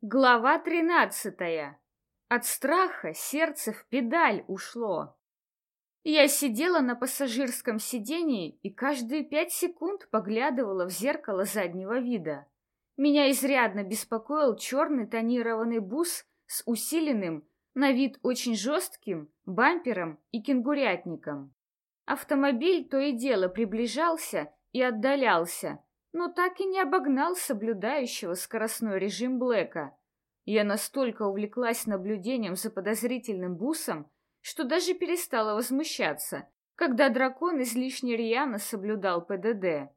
Глава тринадцатая. От страха сердце в педаль ушло. Я сидела на пассажирском сидении и каждые пять секунд поглядывала в зеркало заднего вида. Меня изрядно беспокоил черный тонированный бус с усиленным, на вид очень жестким, бампером и кенгурятником. Автомобиль то и дело приближался и отдалялся, но так и не обогнал соблюдающего скоростной режим Блэка. Я настолько увлеклась наблюдением за подозрительным бусом, что даже перестала возмущаться, когда дракон излишне рьяно соблюдал ПДД.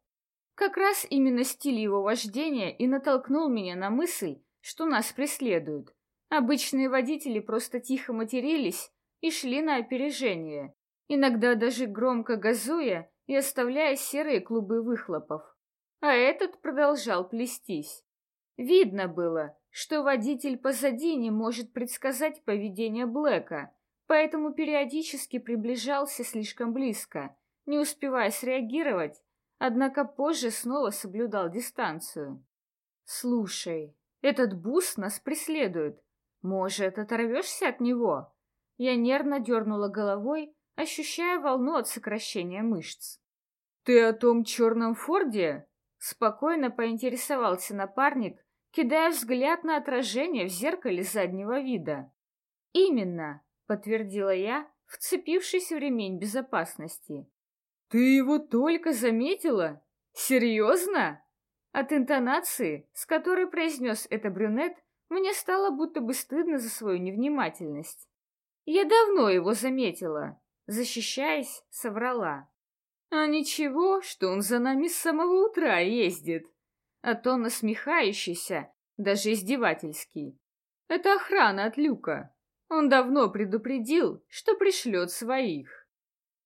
Как раз именно стиль его вождения и натолкнул меня на мысль, что нас преследуют. Обычные водители просто тихо матерились и шли на опережение, иногда даже громко газуя и оставляя серые клубы выхлопов а этот продолжал плестись. Видно было, что водитель позади не может предсказать поведение Блэка, поэтому периодически приближался слишком близко, не успевая среагировать, однако позже снова соблюдал дистанцию. «Слушай, этот бус нас преследует. Может, оторвешься от него?» Я нервно дернула головой, ощущая волну от сокращения мышц. «Ты о том черном Форде?» Спокойно поинтересовался напарник, кидая взгляд на отражение в зеркале заднего вида. «Именно», — подтвердила я, вцепившись в ремень безопасности. «Ты его только заметила? Серьезно?» От интонации, с которой произнес это брюнет, мне стало будто бы стыдно за свою невнимательность. Я давно его заметила, защищаясь, соврала. А ничего, что он за нами с самого утра ездит. А то насмехающийся, даже издевательский. Это охрана от люка. Он давно предупредил, что пришлет своих.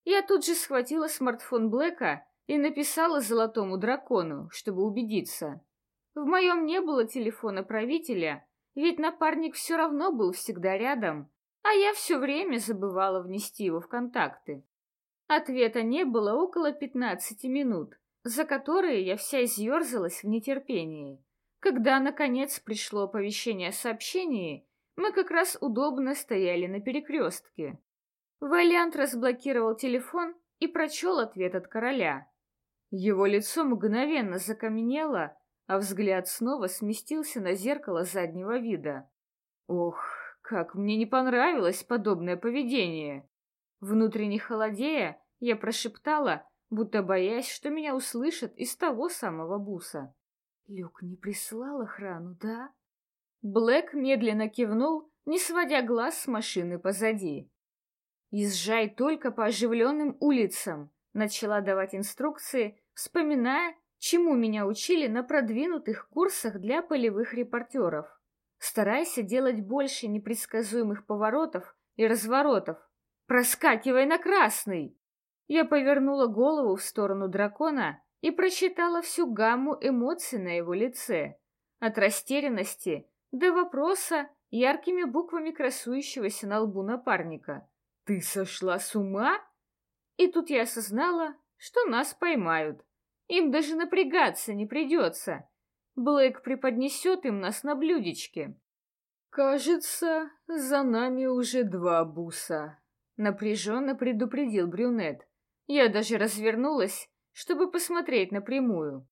Я тут же схватила смартфон Блэка и написала золотому дракону, чтобы убедиться. В моем не было телефона правителя, ведь напарник все равно был всегда рядом, а я все время забывала внести его в контакты. Ответа не было около пятнадцати минут, за которые я вся изъерзалась в нетерпении. Когда, наконец, пришло оповещение о сообщении, мы как раз удобно стояли на перекрестке. Валиант разблокировал телефон и прочел ответ от короля. Его лицо мгновенно закаменело, а взгляд снова сместился на зеркало заднего вида. Ох, как мне не понравилось подобное поведение! Внутренне холодея, я прошептала, будто боясь, что меня услышат из того самого буса. «Люк не прислал охрану, да?» Блэк медленно кивнул, не сводя глаз с машины позади. «Езжай только по оживленным улицам», — начала давать инструкции, вспоминая, чему меня учили на продвинутых курсах для полевых репортеров. Старайся делать больше непредсказуемых поворотов и разворотов, Проскакивай на красный!» Я повернула голову в сторону дракона и прочитала всю гамму эмоций на его лице. От растерянности до вопроса, яркими буквами красующегося на лбу напарника. «Ты сошла с ума?» И тут я осознала, что нас поймают. Им даже напрягаться не придется. Блэк преподнесет им нас на блюдечке. «Кажется, за нами уже два буса», Напряженно предупредил брюнет. Я даже развернулась, чтобы посмотреть напрямую.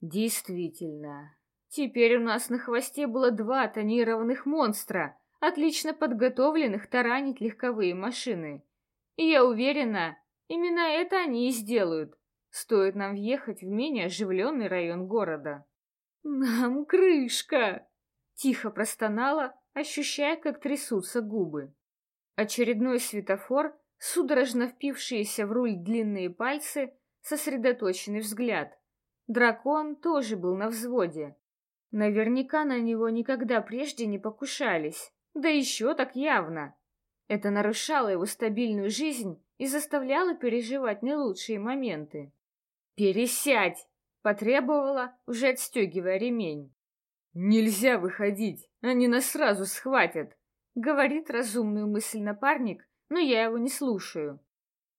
Действительно, теперь у нас на хвосте было два тонированных монстра, отлично подготовленных таранить легковые машины. И я уверена, именно это они и сделают. Стоит нам въехать в менее оживленный район города. «Нам крышка!» — тихо простонала, ощущая, как трясутся губы. Очередной светофор, судорожно впившиеся в руль длинные пальцы, сосредоточенный взгляд. Дракон тоже был на взводе. Наверняка на него никогда прежде не покушались, да еще так явно. Это нарушало его стабильную жизнь и заставляло переживать не лучшие моменты. «Пересядь!» — потребовала, уже отстегивая ремень. «Нельзя выходить, они нас сразу схватят!» Говорит разумную мысль напарник, но я его не слушаю.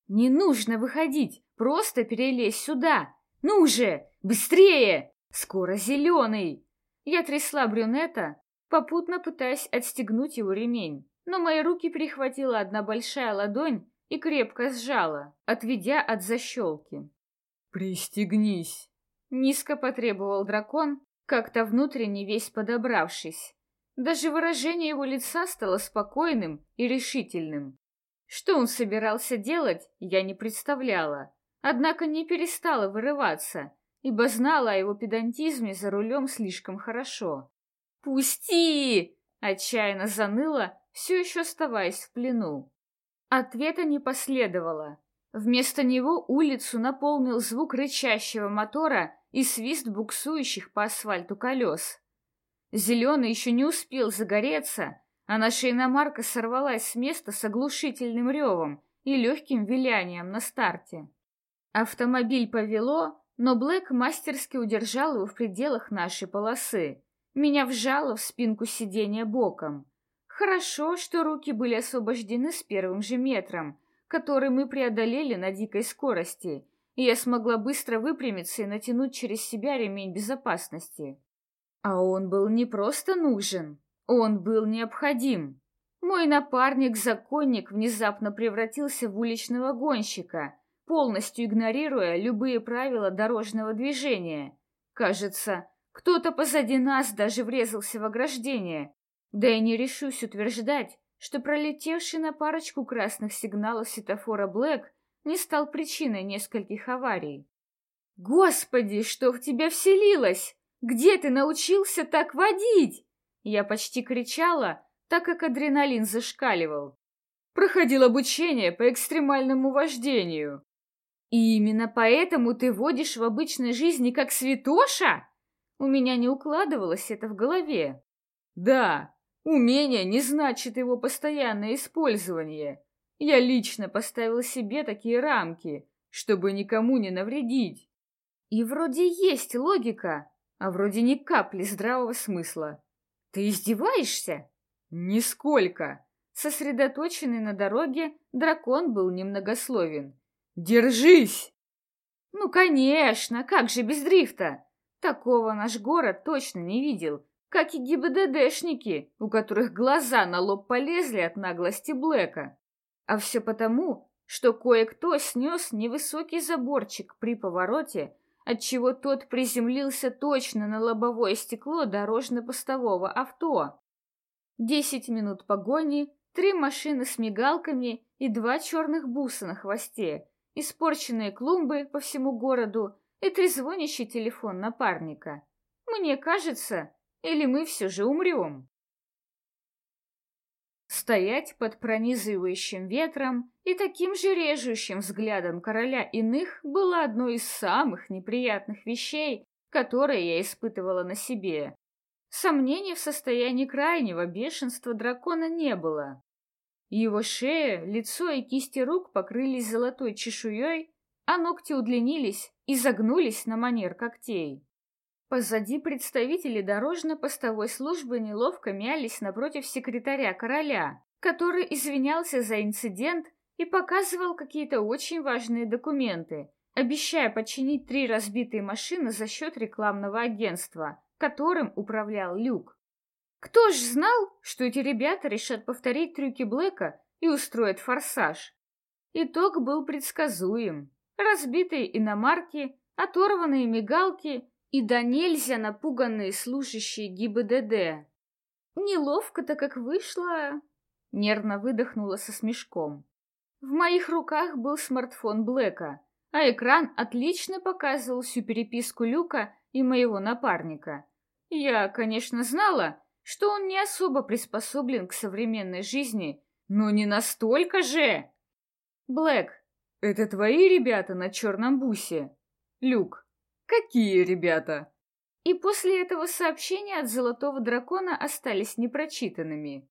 Не нужно выходить, просто перелезь сюда. Ну же, быстрее! Скоро зеленый! Я трясла брюнета, попутно пытаясь отстегнуть его ремень. Но мои руки перехватила одна большая ладонь и крепко сжала, отведя от защелки. «Пристегнись!» — низко потребовал дракон, как-то внутренне весь подобравшись. Даже выражение его лица стало спокойным и решительным. Что он собирался делать, я не представляла, однако не перестала вырываться, ибо знала о его педантизме за рулем слишком хорошо. «Пусти!» — отчаянно заныла, все еще оставаясь в плену. Ответа не последовало. Вместо него улицу наполнил звук рычащего мотора и свист буксующих по асфальту колес. Зеленый еще не успел загореться, а наша иномарка сорвалась с места с оглушительным ревом и легким вилянием на старте. Автомобиль повело, но Блэк мастерски удержал его в пределах нашей полосы. Меня вжало в спинку сиденья боком. Хорошо, что руки были освобождены с первым же метром, который мы преодолели на дикой скорости, и я смогла быстро выпрямиться и натянуть через себя ремень безопасности. А он был не просто нужен, он был необходим. Мой напарник-законник внезапно превратился в уличного гонщика, полностью игнорируя любые правила дорожного движения. Кажется, кто-то позади нас даже врезался в ограждение. Да и не решусь утверждать, что пролетевший на парочку красных сигналов светофора Блэк не стал причиной нескольких аварий. «Господи, что в тебя вселилось? Где ты научился так водить?» Я почти кричала, так как адреналин зашкаливал. Проходил обучение по экстремальному вождению. И именно поэтому ты водишь в обычной жизни как святоша? У меня не укладывалось это в голове. Да, умение не значит его постоянное использование. Я лично поставил себе такие рамки, чтобы никому не навредить. И вроде есть логика, а вроде ни капли здравого смысла. Ты издеваешься? Нисколько. Сосредоточенный на дороге, дракон был немногословен. Держись! Ну, конечно, как же без дрифта? Такого наш город точно не видел, как и ГИБДДшники, у которых глаза на лоб полезли от наглости Блэка. А все потому, что кое-кто снес невысокий заборчик при повороте, отчего тот приземлился точно на лобовое стекло дорожно-постового авто. Десять минут погони, три машины с мигалками и два черных буса на хвосте, испорченные клумбы по всему городу и трезвонящий телефон напарника. Мне кажется, или мы все же умрем. Стоять под пронизывающим ветром и таким же режущим взглядом короля иных было одной из самых неприятных вещей, которые я испытывала на себе. Сомнений в состоянии крайнего бешенства дракона не было. Его шея, лицо и кисти рук покрылись золотой чешуей, а ногти удлинились и загнулись на манер когтей. Позади представители дорожно-постовой службы неловко мялись напротив секретаря короля, который извинялся за инцидент и показывал какие-то очень важные документы, обещая починить три разбитые машины за счет рекламного агентства, которым управлял Люк. Кто ж знал, что эти ребята решат повторить трюки Блэка и устроят форсаж? Итог был предсказуем. Разбитые иномарки, оторванные мигалки и да нельзя напуганные служащие ГИБДД. Неловко-то как вышло, нервно выдохнула со смешком. В моих руках был смартфон Блэка, а экран отлично показывал всю переписку Люка и моего напарника. Я, конечно, знала, что он не особо приспособлен к современной жизни, но не настолько же. Блэк, это твои ребята на черном бусе? Люк, Какие ребята? И после этого сообщения от Золотого Дракона остались непрочитанными.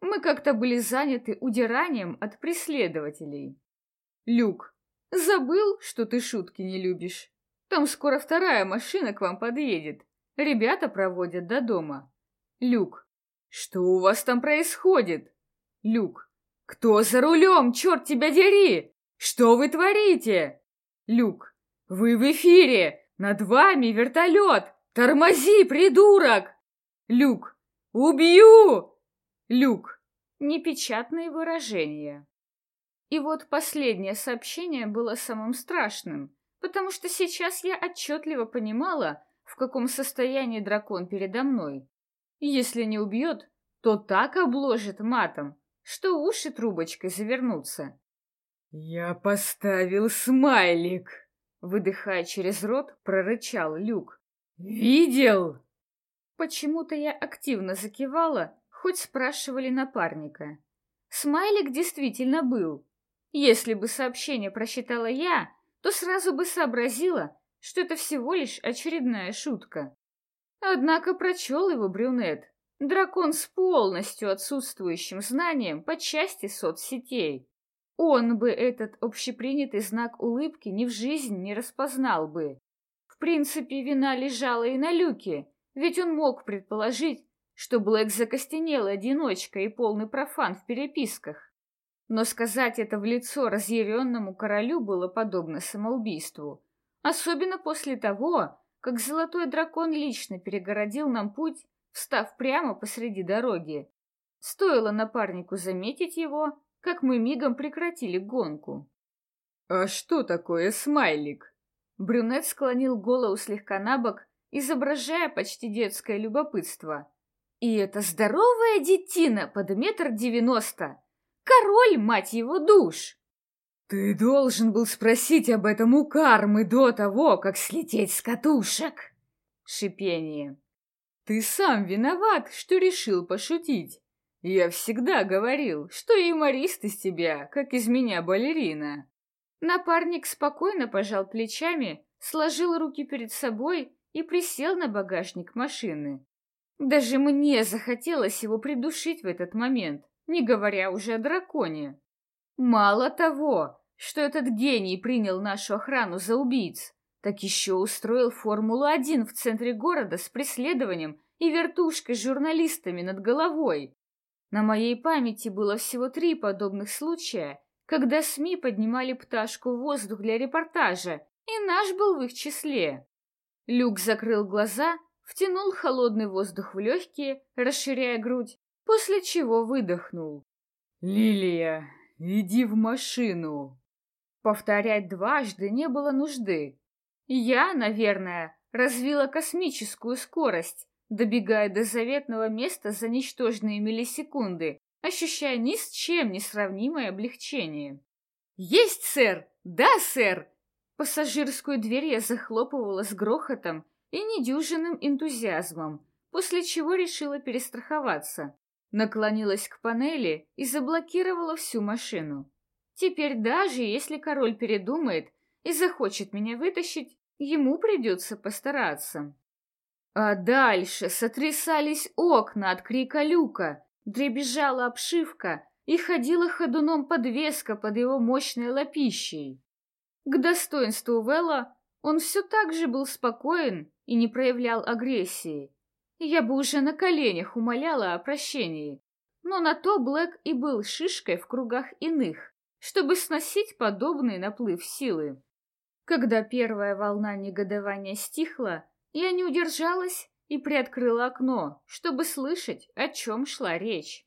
Мы как-то были заняты удиранием от преследователей. Люк, забыл, что ты шутки не любишь? Там скоро вторая машина к вам подъедет. Ребята проводят до дома. Люк, что у вас там происходит? Люк, кто за рулем, черт тебя дери? Что вы творите? Люк, вы в эфире! Над вами вертолет! Тормози, придурок! Люк, Убью! Люк. Непечатные выражения. И вот последнее сообщение было самым страшным, потому что сейчас я отчетливо понимала, в каком состоянии дракон передо мной. Если не убьет, то так обложит матом, что уши трубочкой завернутся. «Я поставил смайлик!» Выдыхая через рот, прорычал Люк. «Видел?» Почему-то я активно закивала, хоть спрашивали напарника. Смайлик действительно был. Если бы сообщение прочитала я, то сразу бы сообразила, что это всего лишь очередная шутка. Однако прочел его брюнет, дракон с полностью отсутствующим знанием по части соцсетей. Он бы этот общепринятый знак улыбки ни в жизнь не распознал бы. В принципе, вина лежала и на Люке, ведь он мог предположить, что Блэк закостенелый одиночка и полный профан в переписках. Но сказать это в лицо разъяренному королю было подобно самоубийству. Особенно после того, как золотой дракон лично перегородил нам путь, встав прямо посреди дороги. Стоило напарнику заметить его, как мы мигом прекратили гонку. «А что такое смайлик?» Брюнет склонил голову слегка на бок, изображая почти детское любопытство. «И это здоровая детина под метр девяносто! Король, мать его, душ!» «Ты должен был спросить об этом у кармы до того, как слететь с катушек!» Шипение. «Ты сам виноват, что решил пошутить. Я всегда говорил, что юморист из тебя, как из меня балерина». Напарник спокойно пожал плечами, сложил руки перед собой и присел на багажник машины. Даже мне захотелось его придушить в этот момент, не говоря уже о драконе. Мало того, что этот гений принял нашу охрану за убийц, так еще устроил Формулу-1 в центре города с преследованием и вертушкой с журналистами над головой. На моей памяти было всего три подобных случая, когда СМИ поднимали пташку в воздух для репортажа, и наш был в их числе. Люк закрыл глаза, втянул холодный воздух в легкие, расширяя грудь, после чего выдохнул. «Лилия, иди в машину!» Повторять дважды не было нужды. Я, наверное, развила космическую скорость, добегая до заветного места за ничтожные миллисекунды, ощущая ни с чем не облегчение. «Есть, сэр! Да, сэр!» Пассажирскую дверь я захлопывала с грохотом и недюжинным энтузиазмом, после чего решила перестраховаться. Наклонилась к панели и заблокировала всю машину. Теперь даже если король передумает и захочет меня вытащить, ему придется постараться. А дальше сотрясались окна от крика люка, дребезжала обшивка и ходила ходуном подвеска под его мощной лапищей. К достоинству Вэлла он все так же был спокоен и не проявлял агрессии. Я бы уже на коленях умоляла о прощении, но на то Блэк и был шишкой в кругах иных чтобы сносить подобный наплыв силы. Когда первая волна негодования стихла, я не удержалась и приоткрыла окно, чтобы слышать, о чем шла речь.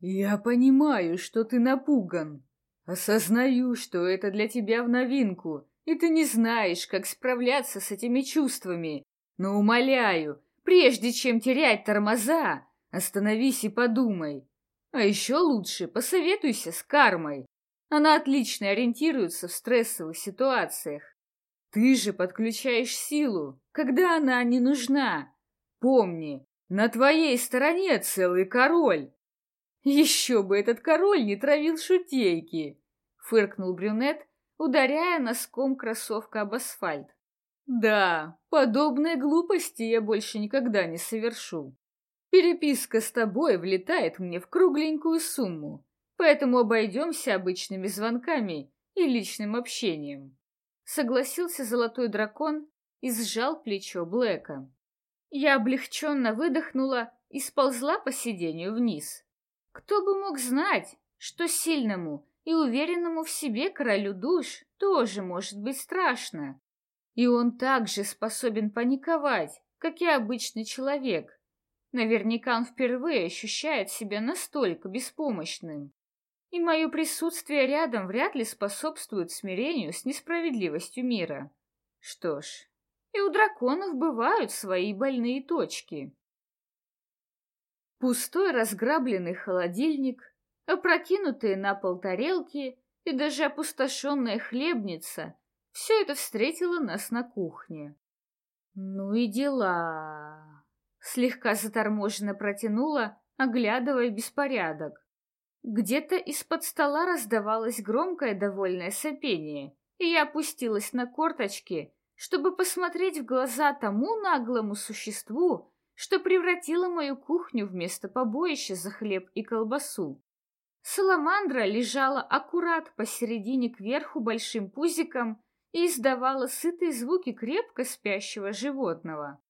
«Я понимаю, что ты напуган. Осознаю, что это для тебя в новинку, и ты не знаешь, как справляться с этими чувствами. Но умоляю, прежде чем терять тормоза, остановись и подумай. А еще лучше посоветуйся с кармой. Она отлично ориентируется в стрессовых ситуациях. Ты же подключаешь силу, когда она не нужна. Помни, на твоей стороне целый король. Еще бы этот король не травил шутейки, фыркнул брюнет, ударяя носком кроссовка об асфальт. Да, подобной глупости я больше никогда не совершу. Переписка с тобой влетает мне в кругленькую сумму поэтому обойдемся обычными звонками и личным общением. Согласился золотой дракон и сжал плечо Блэка. Я облегченно выдохнула и сползла по сиденью вниз. Кто бы мог знать, что сильному и уверенному в себе королю душ тоже может быть страшно. И он также способен паниковать, как и обычный человек. Наверняка он впервые ощущает себя настолько беспомощным. И мое присутствие рядом вряд ли способствует смирению с несправедливостью мира. Что ж, и у драконов бывают свои больные точки. Пустой разграбленный холодильник, опрокинутые на пол тарелки и даже опустошенная хлебница — все это встретило нас на кухне. Ну и дела. Слегка заторможенно протянула, оглядывая беспорядок. Где-то из-под стола раздавалось громкое довольное сопение, и я опустилась на корточки, чтобы посмотреть в глаза тому наглому существу, что превратило мою кухню в место побоища за хлеб и колбасу. Саламандра лежала аккурат посередине кверху большим пузиком и издавала сытые звуки крепко спящего животного.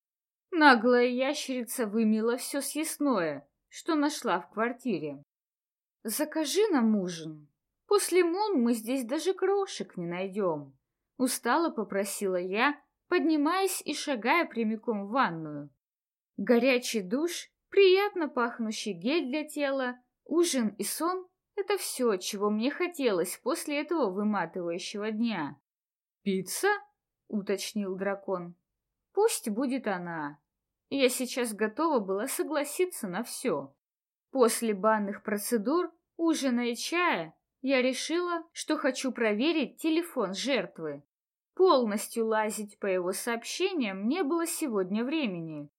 Наглая ящерица вымела все съестное, что нашла в квартире. «Закажи нам ужин. После Мун мы здесь даже крошек не найдем», — устало попросила я, поднимаясь и шагая прямиком в ванную. Горячий душ, приятно пахнущий гель для тела, ужин и сон — это все, чего мне хотелось после этого выматывающего дня. «Пицца?» — уточнил дракон. «Пусть будет она. Я сейчас готова была согласиться на все. После банных процедур, ужина и чая я решила, что хочу проверить телефон жертвы. Полностью лазить по его сообщениям не было сегодня времени.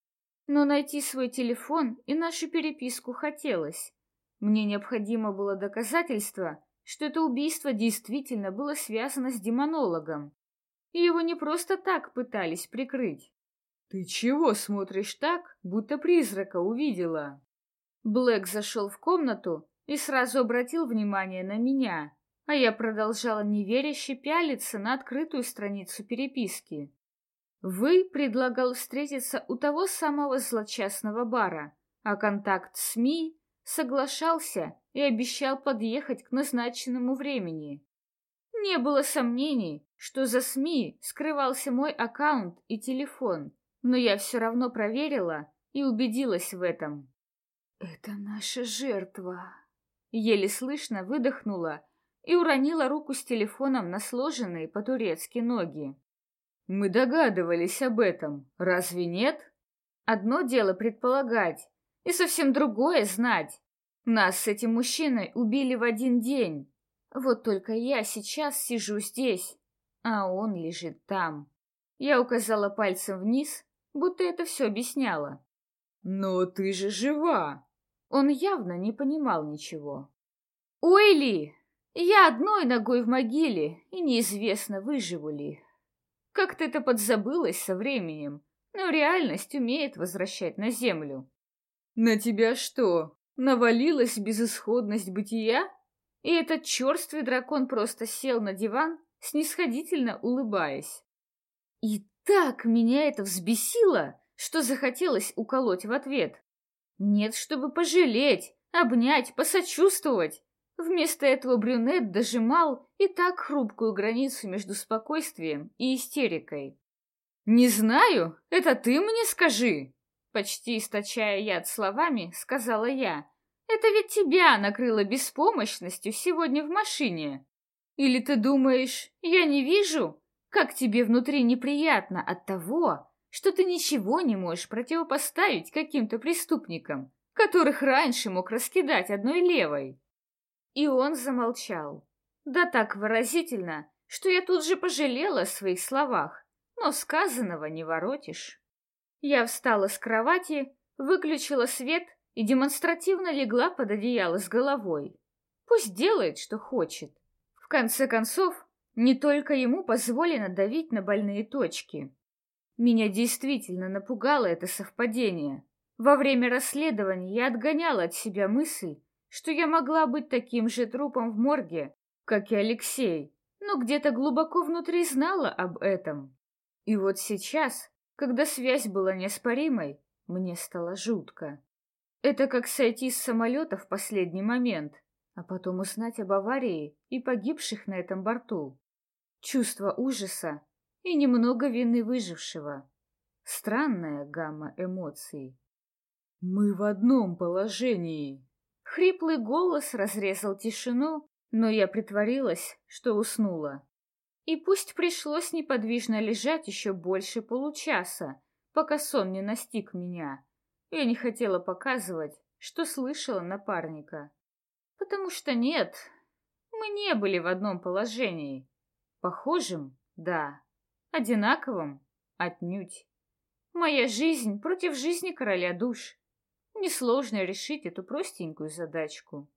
Но найти свой телефон и нашу переписку хотелось. Мне необходимо было доказательство, что это убийство действительно было связано с демонологом. И его не просто так пытались прикрыть. «Ты чего смотришь так, будто призрака увидела?» Блэк зашел в комнату и сразу обратил внимание на меня, а я продолжала неверяще пялиться на открытую страницу переписки. «Вы» предлагал встретиться у того самого злочастного бара, а контакт СМИ соглашался и обещал подъехать к назначенному времени. Не было сомнений, что за СМИ скрывался мой аккаунт и телефон, но я все равно проверила и убедилась в этом. «Это наша жертва», — еле слышно выдохнула и уронила руку с телефоном на сложенные по-турецки ноги. «Мы догадывались об этом, разве нет?» «Одно дело предполагать, и совсем другое знать. Нас с этим мужчиной убили в один день. Вот только я сейчас сижу здесь, а он лежит там. Я указала пальцем вниз, будто это все объясняло. «Но ты же жива!» Он явно не понимал ничего. «Ой ли! Я одной ногой в могиле, и неизвестно, выживу ли. Как-то это подзабылось со временем, но реальность умеет возвращать на землю». «На тебя что, навалилась безысходность бытия?» И этот черствый дракон просто сел на диван, снисходительно улыбаясь. И так меня это взбесило, что захотелось уколоть в ответ. Нет, чтобы пожалеть, обнять, посочувствовать. Вместо этого брюнет дожимал и так хрупкую границу между спокойствием и истерикой. «Не знаю, это ты мне скажи!» Почти источая яд словами, сказала я, это ведь тебя накрыло беспомощностью сегодня в машине. Или ты думаешь, я не вижу, как тебе внутри неприятно от того, что ты ничего не можешь противопоставить каким-то преступникам, которых раньше мог раскидать одной левой?» И он замолчал. Да так выразительно, что я тут же пожалела о своих словах, но сказанного не воротишь. Я встала с кровати, выключила свет и демонстративно легла под одеяло с головой. Пусть делает, что хочет. В конце концов, не только ему позволено давить на больные точки. Меня действительно напугало это совпадение. Во время расследования я отгоняла от себя мысль, что я могла быть таким же трупом в морге, как и Алексей, но где-то глубоко внутри знала об этом. И вот сейчас, когда связь была неоспоримой, мне стало жутко. Это как сойти с самолета в последний момент, а потом узнать об аварии и погибших на этом борту. Чувство ужаса и немного вины выжившего. Странная гамма эмоций. Мы в одном положении. Хриплый голос разрезал тишину, но я притворилась, что уснула. И пусть пришлось неподвижно лежать еще больше получаса, пока сон не настиг меня. Я не хотела показывать, что слышала напарника. Потому что нет, мы не были в одном положении. Похожим — да, одинаковым — отнюдь. Моя жизнь против жизни короля душ. Несложно решить эту простенькую задачку.